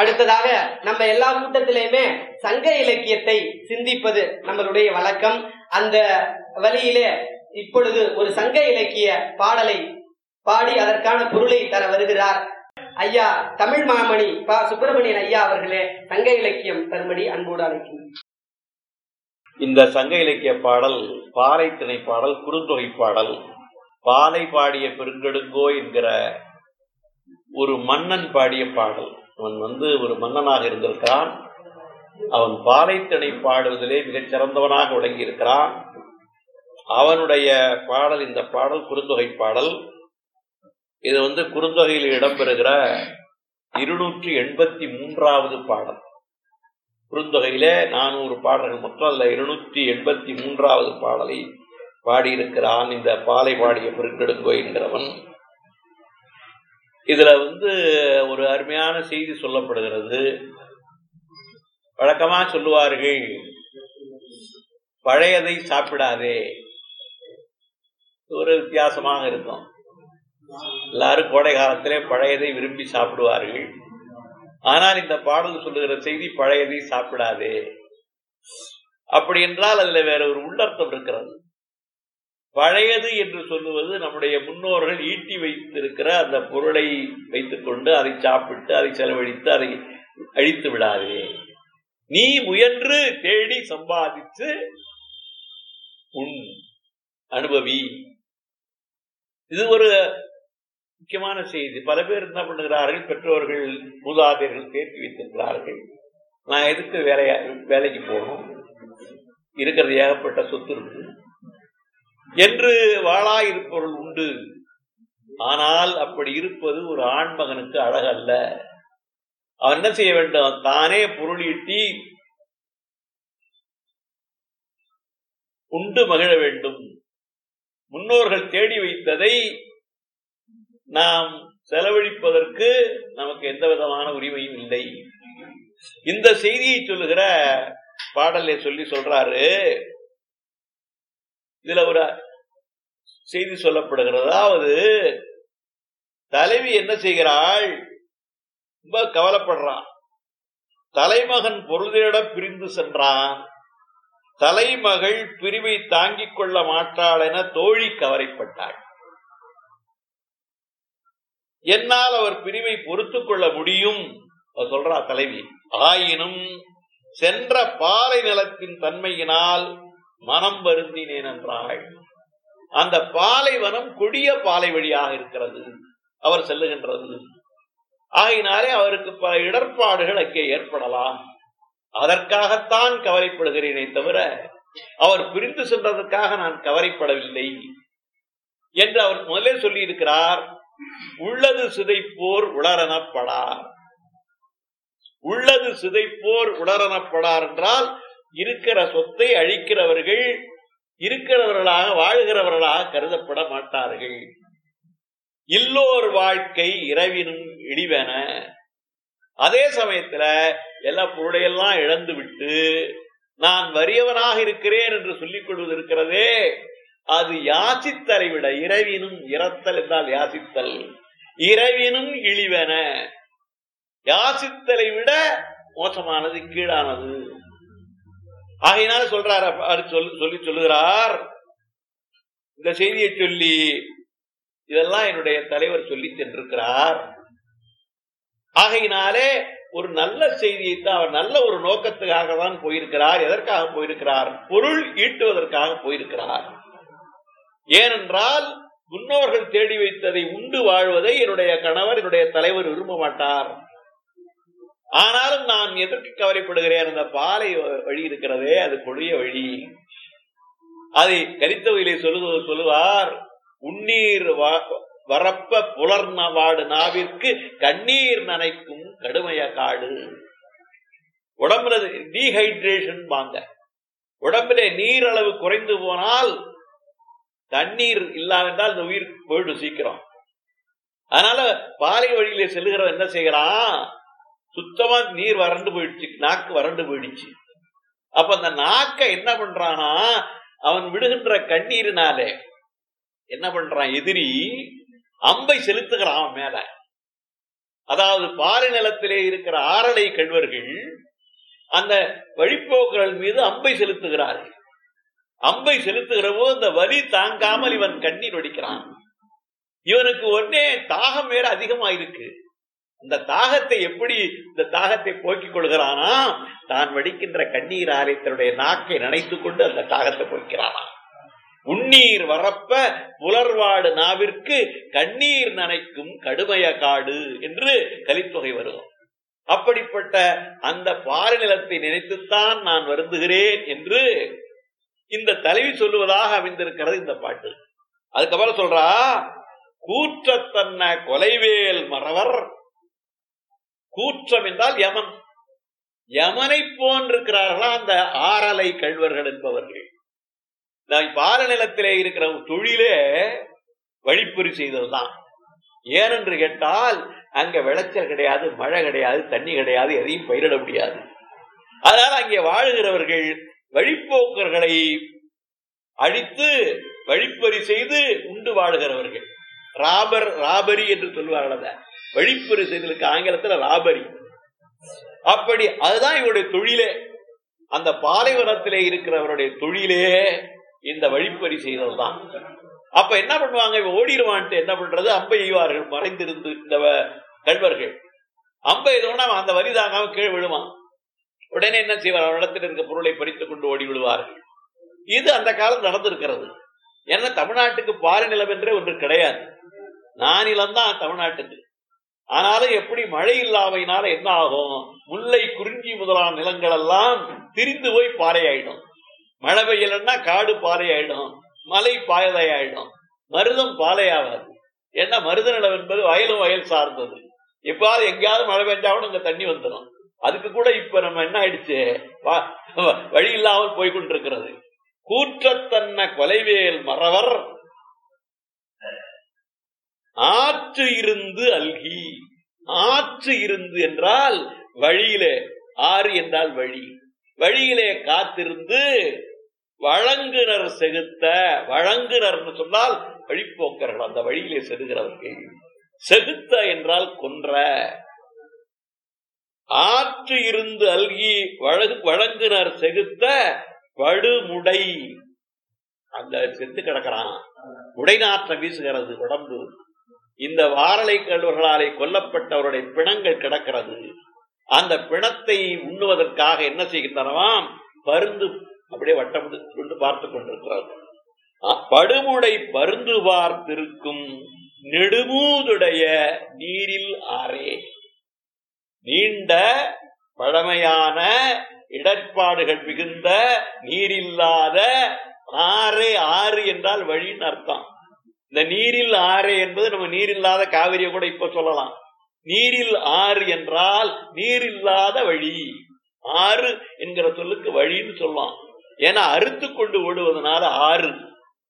அடுத்ததாக நம்ம எல்லா கூட்டத்திலையுமே சங்க இலக்கியத்தை சிந்திப்பது நம்மளுடைய வழக்கம். அந்த வழியிலே இப்பொழுது ஒரு சங்க இலக்கிய பாடலை பாடி அதற்கான பொருளை தர வருகிறார். ஐயா தமிழ் மாமணி பா. சுப்பிரமணியன் ஐயா அவர்களே சங்க இலக்கியம் தரும்படி அன்போடு அழைக்கிறேன் இந்த சங்க இலக்கிய பாடல் பாறை திணை பாடல் குறுந்தொகை பாடல் பாலை பாடிய பெருங்கெடுங்கோ என்கிற ஒரு மன்னன் பாடிய பாடல். அவன் வந்து ஒரு மன்னனாக இருந்திருக்கிறான். அவன் பாலைத்தனை பாடுவதிலே மிகச் சிறந்தவனாக விளங்கியிருக்கிறான். அவனுடைய பாடல் இந்த பாடல் குறுந்தொகை பாடல். இது வந்து குறுந்தொகையில் இடம்பெறுகிற இருநூற்றி எண்பத்தி மூன்றாவது பாடல். குறுந்தொகையிலே நானூறு பாடல்கள் மொத்தம் அல்ல இருநூற்றி எண்பத்தி மூன்றாவது பாடலை பாடியிருக்கிறான். இந்த பாலை பாடிய பெருங்கெடுங்கோ என்கிறவன் இதுல வந்து ஒரு அருமையான செய்தி சொல்லப்படுகிறது. வழக்கமா சொல்லுவார்கள் பழையதை சாப்பிடாதே. ஒரு வித்தியாசமாக இருக்கும். எல்லாரும் கோடை காலத்திலே பழையதை விரும்பி சாப்பிடுவார்கள். ஆனால் இந்த பாடல் சொல்லுகிற செய்தி பழையதை சாப்பிடாதே. அப்படி என்றால் அதுல வேற ஒரு உள்ளர்த்தம் இருக்கிறது. பழையது என்று சொல்லுவது நம்முடைய முன்னோர்கள் ஈட்டி வைத்திருக்கிற அந்த பொருளை வைத்துக்கொண்டு அதை சாப்பிட்டு அதை செலவழித்து அதை அழித்து விடாதே. நீ முயன்று தேடி சம்பாதித்து உன் அனுபவி. இது ஒரு முக்கியமான செய்தி. பல பேர் என்ன பண்ணுகிறார்கள்? பெற்றோர்கள் மூதாதையர்கள் தேர்த்தி வைத்திருக்கிறார்கள். நான் எதுக்கு வேலையா வேலைக்கு போகணும்? இருக்கிறது ஏகப்பட்ட சொத்து இருக்கு. என்று வாழாயிருப்பவர்கள் உண்டு. ஆனால் அப்படி இருப்பது ஒரு ஆண்மகனுக்கு அழகல்ல. அவன் என்ன செய்ய வேண்டும்? தானே பொருளீட்டி உண்டு மகிழ வேண்டும். முன்னோர்கள் தேடி வைத்ததை நாம் செலவழிப்பதற்கு நமக்கு எந்த விதமான உரிமையும் இல்லை. இந்த செய்தியை சொல்லுகிற பாடலை சொல்லி சொல்றாரு. இதுல ஒரு செய்தி சொல்லப்படுகிறது அதாவது தலைவி என்ன செய்கிறாள்? ரொம்ப கவலைப்படுறான். தலைமகன் பொருளிட பிரிந்து சென்றான். தலைமகள் பிரிவை தாங்கிக் கொள்ள மாட்டாள் என தோழி கவலைப்பட்டாள். என்னால் அவர் பிரிவை பொறுத்து கொள்ள முடியும் சொல்றா தலைவி. ஆயினும் சென்ற பாறை நிலத்தின் தன்மையினால் மனம் வருந்தினேன் என்றாள். அந்த பாலைவனம் கொடிய பாலை வழியாக இருக்கிறது. அவர் செல்லுகின்றது. ஆகினாலே அவருக்கு பல இடர்பாடுகள் அங்கே ஏற்படலாம். அதற்காகத்தான் கவலைப்படுகிறேனே தவிர அவர் பிரிந்து சென்றதற்காக நான் கவலைப்படவில்லை என்று அவர் முதலே சொல்லி இருக்கிறார் உள்ளது சிதைப்போர் உளரணப்படார் உள்ளது சிதைப்போர் உளரணப்படார் என்றால் இருக்கிற சொத்தை அழிக்கிறவர்கள் இருக்கிறவர்களாக வாழ்கிறவர்களாக கருதப்பட மாட்டார்கள். இல்லோர் வாழ்க்கை இரவினும் இழிவென அதே சமயத்துல எல்லா பொருளையெல்லாம் இழந்து விட்டு நான் வறியவனாக இருக்கிறேன் என்று சொல்லிக் கொள்வது இருக்கிறதே அது யாசித்தலை விட இரவினும் இறத்தல் என்றால் யாசித்தல். இரவினும் இழிவென. யாசித்தலை விட மோசமானது கீழானது. ஆகையினால சொல்றார் சொல்லி சொல்லுகிறார் இந்த செய்தியை சொல்லி இதெல்லாம் என்னுடைய தலைவர் சொல்லி சென்றிருக்கிறார் ஆகையினாலே ஒரு நல்ல செய்தியை தான் அவர் நல்ல ஒரு நோக்கத்துக்காக தான் போயிருக்கிறார். எதற்காக போயிருக்கிறார்? பொருள் ஈட்டுவதற்காக போயிருக்கிறார். ஏனென்றால் முன்னோர்கள் தேடி வைத்ததை உண்டு வாழ்வதை என்னுடைய கணவர் என்னுடைய தலைவர் விரும்ப மாட்டார். ஆனாலும் நான் எதற்கு கவலைப்படுகிறேன்? அந்த பாலை வழி இருக்கிறதே அது கொடிய வழி. அதை கரித்தவையிலே சொல்லுவது சொல்லுவார் உண்ணீர் வரப்ப புலர்னவாடு நாவிற்கு கண்ணீர் நனைக்கும் கடுமைய காடு. உடம்புல டீஹைட்ரேஷன் வாங்க. உடம்புல நீர் அளவு குறைந்து போனால் தண்ணீர் இல்லாவிட்டால் இந்த உயிர் போயிடும் சீக்கிரம். அதனால பாலை வழியில செல்லுகிறவன் என்ன செய்கிறான்? சுத்தமா நீர் வறண்டு போயிடுச்சு நாக்கு வறண்டு போயிடுச்சு. அப்ப அந்த நாக்க என்ன பண்றானா அவன் விடுகின்ற கண்ணீரினாலே என்ன பண்றான்? எதிரி அம்பை செலுத்துகிறான் அவன் மேல. அதாவது பாறை நிலத்திலே இருக்கிற ஆரலை கண்வர்கள் அந்த வழிப்போக்கர்கள் மீது அம்பை செலுத்துகிறார்கள். அம்பை செலுத்துகிறவோ அந்த வலி தாங்காமல் இவன் கண்ணீர் வடிக்கிறான். இவனுக்கு உடனே தாகம் வேற அதிகமாயிருக்கு. இருக்கு அந்த தாகத்தை எப்படி இந்த தாகத்தை போக்கிக் கொள்கிறானா? தான் வடிக்கின்ற கண்ணீர் தன்னுடைய நாக்கை நனைத்துக் கொண்டு அந்த தாகத்தை போக்கிறானா? உன்னீர் வரப்ப புலர்வாடு நாவிற்கு கண்ணீர் நனைக்கும் கடுமைய காடு என்று கலித்தொகை வருவோம் அப்படிப்பட்ட அந்த பாறை நிலத்தை நினைத்துத்தான் நான் வருந்துகிறேன் என்று இந்த தலைவி சொல்லுவதாக அமைந்திருக்கிறது இந்த பாட்டு. அதுக்கப்புறம் சொல்றா கூற்றத்தன்ன கொலைவேல் மறவர் கூற்றம் என்றால் யமன். யமனை போன்றிருக்கிறார்களா அந்த ஆறலை கழ்வர்கள் என்பவர்கள். நான் பால நிலத்திலே இருக்கிற தொழிலே வழிப்பறி செய்ததுதான். ஏனென்று கேட்டால் அங்க விளைச்சல் கிடையாது மழை கிடையாது தண்ணி கிடையாது எதையும் பயிரிட முடியாது. அதனால் அங்கே வாழுகிறவர்கள் வழிப்போக்கர்களை அழித்து வழிப்பறி செய்து உண்டு வாழுகிறவர்கள். ராபர் ராபரி என்று சொல்லுவார்கள் வழிப்பறி செய்தலுக்கு ஆங்கிலத்துல ராபரி. அப்படி அதுதான் இவருடைய தொழிலே. அந்த பாலைவனத்திலே இருக்கிறவருடைய தொழிலே இந்த வழிப்பறி செய்ததுதான். அப்ப என்ன பண்ணுவாங்க? இவன் ஓடிடுவான்ட்டு என்ன பண்றது? அம்பை எய்வார்கள் மறைந்திருந்து இந்த கல்வர்கள் அம்பை எதுவும் அந்த வரி தாங்காம கீழே விழுவான். உடனே என்ன செய்வார்? அவரிடத்தில் இருக்க பொருளை பறித்துக் கொண்டு ஓடி விடுவார்கள். இது அந்த காலம் நடந்திருக்கிறது. ஏன்னா தமிழ்நாட்டுக்கு பாறை நிலம் என்றே ஒன்று கிடையாது. நானிலம் தான் தமிழ்நாட்டுக்கு. ஆனாலும் எப்படி மழை இல்லாமையினால என்ன ஆகும்? முல்லை குறிஞ்சி முதலான நிலங்கள் எல்லாம் திரிந்து போய் பாறையாயிடும். மழை பெய்யலன்னா காடு பாறை ஆயிடும் மலை பாயதை ஆயிடும் மருதம் பாலையாகாது ஏன்னா மருத நிலம் என்பது வயலும் வயல் சார்ந்தது. எப்பாவது எங்கேயாவது மழை பெஞ்சாவும் இங்க தண்ணி வந்துடும் அதுக்கு கூட இப்ப நம்ம என்ன ஆயிடுச்சு? வழி இல்லாமல் போய்கொண்டிருக்கிறது. கூற்றத்தன்ன கொலைவேல் மறவர் ஆற்று இருந்து அல்கி. ஆற்று இருந்து என்றால் வழியிலே. ஆறு என்றால் வழி. வழியிலே காத்திருந்து வழங்குனர் செகுத்த வழங்குனர் சொன்னால் வழிப்போக்கர்கள் அந்த வழியிலே செதுகிறவர்கள் செகுத்த என்றால் கொன்ற. ஆற்று இருந்து அல்கி வழங்குனர் செகுத்த படுமுடை. அந்த செத்து கிடக்கிறான். உடைநாற்றம் வீசுகிறது உடம்பு. இந்த வாரலை கல்வர்களாலே கொல்லப்பட்டவருடைய பிணங்கள் கிடக்கிறது. அந்த பிணத்தை உண்ணுவதற்காக என்ன செய்கின்றனவாம் பருந்து அப்படியே வட்டம் கொண்டு பார்த்து கொண்டிருக்கிறது படுமுடை பருந்து பார்த்திருக்கும் நெடுமூதுடைய நீரில் ஆறே. நீண்ட பழமையான இடர்பாடுகள் மிகுந்த நீரில்லாத ஆறு ஆறு என்றால் வழின்னு அர்த்தம். இந்த நீரில் ஆறு என்பது நம்ம நீரில்லாத காவிரியை கூட இப்ப சொல்லலாம். நீரில் ஆறு என்றால் நீரில்லாத வழி. ஆறு என்கிற சொல்லுக்கு வழின்னு சொல்லலாம். ஏன்னா அறுத்து கொண்டு ஓடுவதனால ஆறு.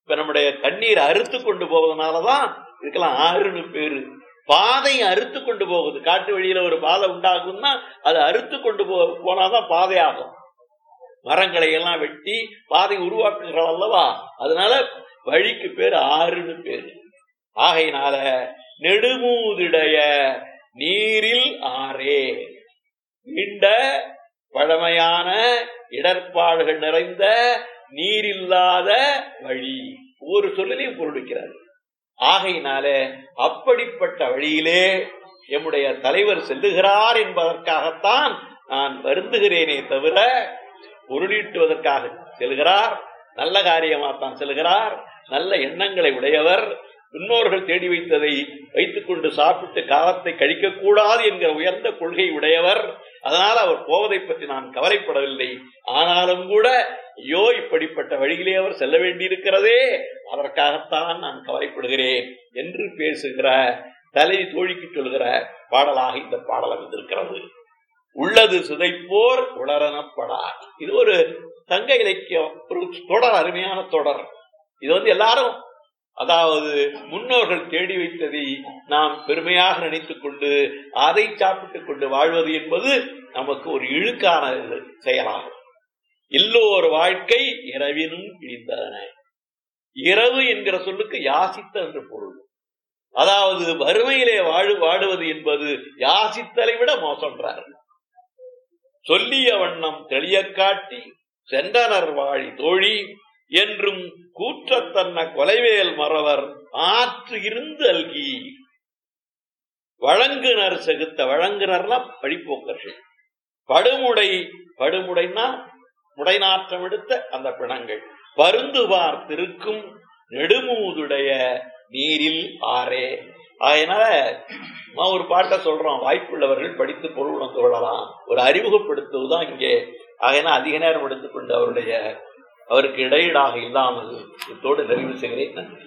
இப்ப நம்முடைய தண்ணீர் அறுத்து கொண்டு போவதனாலதான் இதுக்கெல்லாம் ஆறுன்னு பேரு. பாதை அறுத்து கொண்டு போகுது. காட்டு வழியில ஒரு பாதை உண்டாகும்னா அது அறுத்து கொண்டு போ போனாதான் பாதை ஆகும் மரங்களை எல்லாம் வெட்டி பாதை உருவாக்குகிறாள் அல்லவா? அதனால வழிக்கு பேர் ஆறுன்னு பேரு. ஆகையினால நெடுமூதிடைய நீரில் ஆறே. நீண்ட பழமையான இடர்பாடுகள் நிறைந்த நீரில்லாத வழி. ஒரு சொல்லலையும் பொருளிக்கிறார் ஆகையினால அப்படிப்பட்ட வழியிலே எம்முடைய தலைவர் செல்லுகிறார் என்பதற்காகத்தான் நான் வருந்துகிறேனே தவிர பொருளீட்டுவதற்காக செல்கிறார் நல்ல காரியமாகத்தான் செல்கிறார் நல்ல எண்ணங்களை உடையவர் முன்னோர்கள் தேடி வைத்ததை வைத்துக் கொண்டு சாப்பிட்டு காலத்தை கழிக்கக்கூடாது என்கிற உயர்ந்த கொள்கை உடையவர். அதனால் அவர் போவதை பற்றி நான் கவலைப்படவில்லை. ஆனாலும் கூட ஐயோ இப்படிப்பட்ட வழியிலே அவர் செல்ல வேண்டியிருக்கிறதே. அதற்காகத்தான் நான் கவலைப்படுகிறேன் என்று பேசுகிற தலை தோழிக்கு சொல்கிற பாடலாக இந்த பாடல் அமைந்திருக்கிறது. உள்ளது சிதைப்போர் உளரனப்படா இது ஒரு தங்க இலக்கியம் ஒரு தொடர் அருமையான தொடர். இது வந்து எல்லாரும் அதாவது முன்னோர்கள் தேடி வைத்ததை நாம் பெருமையாக நினைத்துக் கொண்டு அதை சாப்பிட்டுக் கொண்டு வாழ்வது என்பது நமக்கு ஒரு இழுக்கான செயலாகும். எல்லோர் வாழ்க்கை இரவினும் இழிந்தன இரவு என்கிற சொல்லுக்கு யாசித்த என்று பொருள். அதாவது வறுமையிலே வாழு வாடுவது என்பது யாசித்தலை விட மோசன்றார் சொல்லிய வண்ணம் தெளிய காட்டி சென்றனர் வாழி தோழி என்றும் கூற்றத்தன்ன கொலைவேல் மறவர் ஆற்று இருந்து அல்கி. வழங்குனர் செகுத்த வழங்குனர்னா வழிப்போக்கர்கள் படுமுடை படுமுடைனா முடைநாற்றம் எடுத்த அந்த பிணங்கள். பருந்துவார் திருக்கும் நெடுமூதுடைய நீரில் ஆறே. அதனால நான் ஒரு பாட்டை சொல்றோம். வாய்ப்புள்ளவர்கள் படித்து பொருள் உணர்ந்து கொள்ளலாம். ஒரு அறிமுகப்படுத்துவதுதான் இங்கே. ஆகையினா அதிக நேரம் எடுத்துக்கொண்டு அவருடைய அவருக்கு இடையீடாக இல்லாமல் இத்தோடு நிறைவு செய்கிறேன். நன்றி.